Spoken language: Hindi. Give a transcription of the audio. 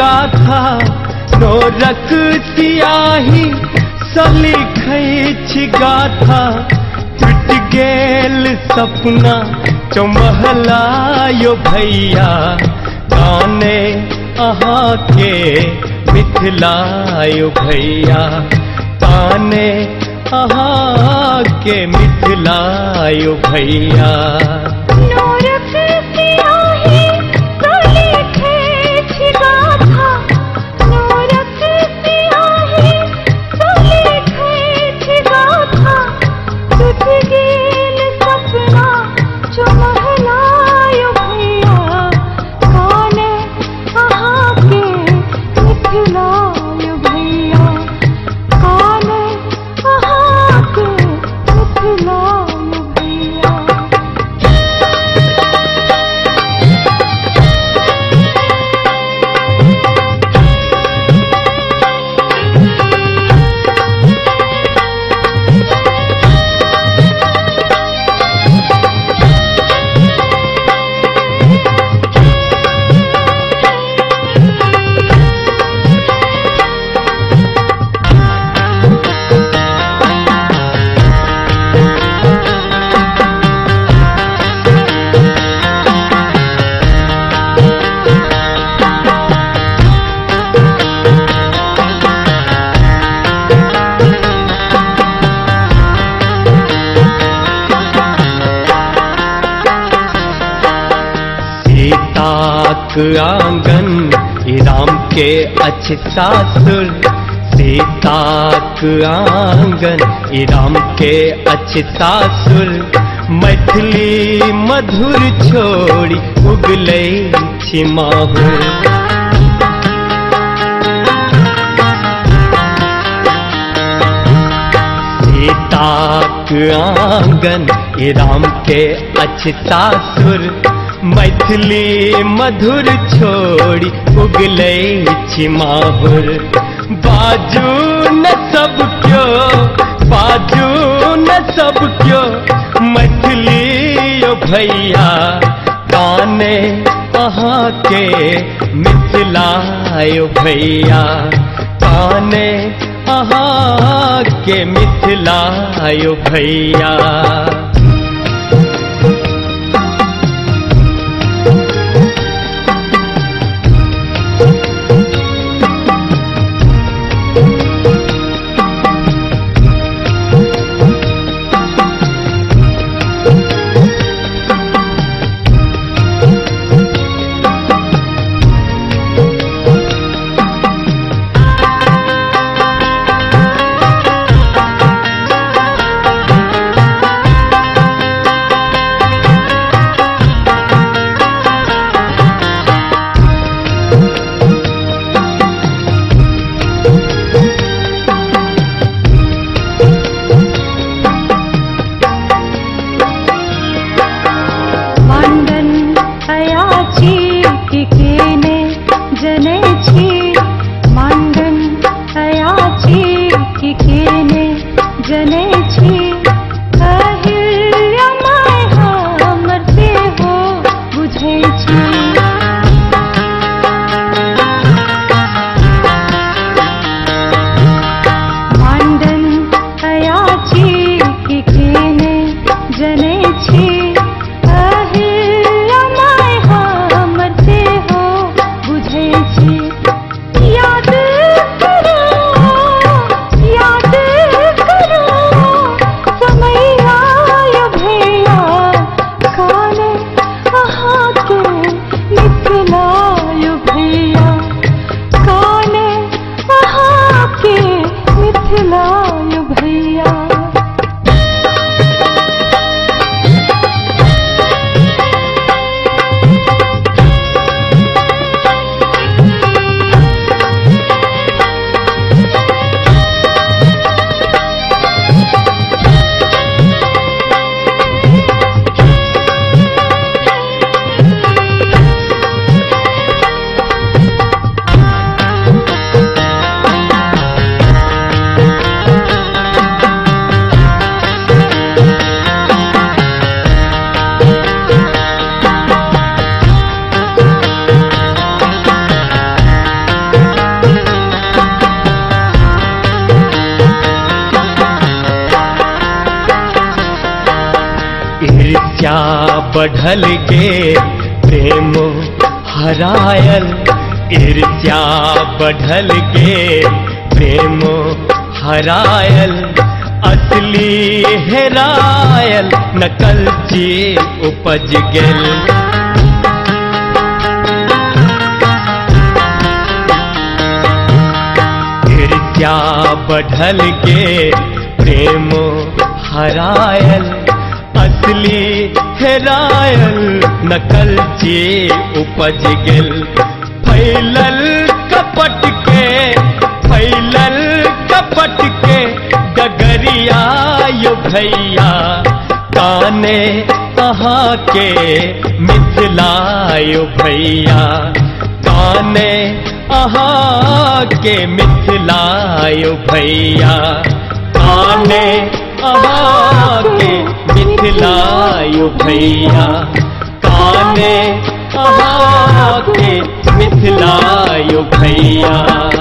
गाथा नोरक सियाही सलिखै छी गाथा टूट गेल सपना चमहलायो भैया। गाने अहाँ के मिथिलायो भैया। ताने अहाँ के मिथिलायो भैया। सीताक आँगन राम के अच्छ सासुर सीताक आँगन राम के अच्छ सासुर मैथिली मधुर छोड़ी उगलै छी माहुर सीताक आँगन राम के अच्छ सासुर मैथिली मधुर छोड़ी उगलै छी माहुर बाजू न सब क्यो, बाजू न सब क्यो, मैथिली भैया काने अहाँ के मिथिला भैया। काने अहाँ के मिथिला भैया। 太阳。बढ़ल गे प्रेम हरायल, ईर्ष्या बढ़ल गे प्रेम हरायल, असली हेरायल नकल जी उपज गेल। ईर्ष्या बढ़ल गे प्रेम हरायल, असली हेरायल नकल जे उपज गेल फैलल कपट के, फैलल कपट के डगरिया यो भैया काने अहाँ के मिथिला, यो भैया काने अहाँ के मिथिला, यो भैया काने अहाँ के मिथिला यो भैया। काने अहाँ के मिथिला भैया।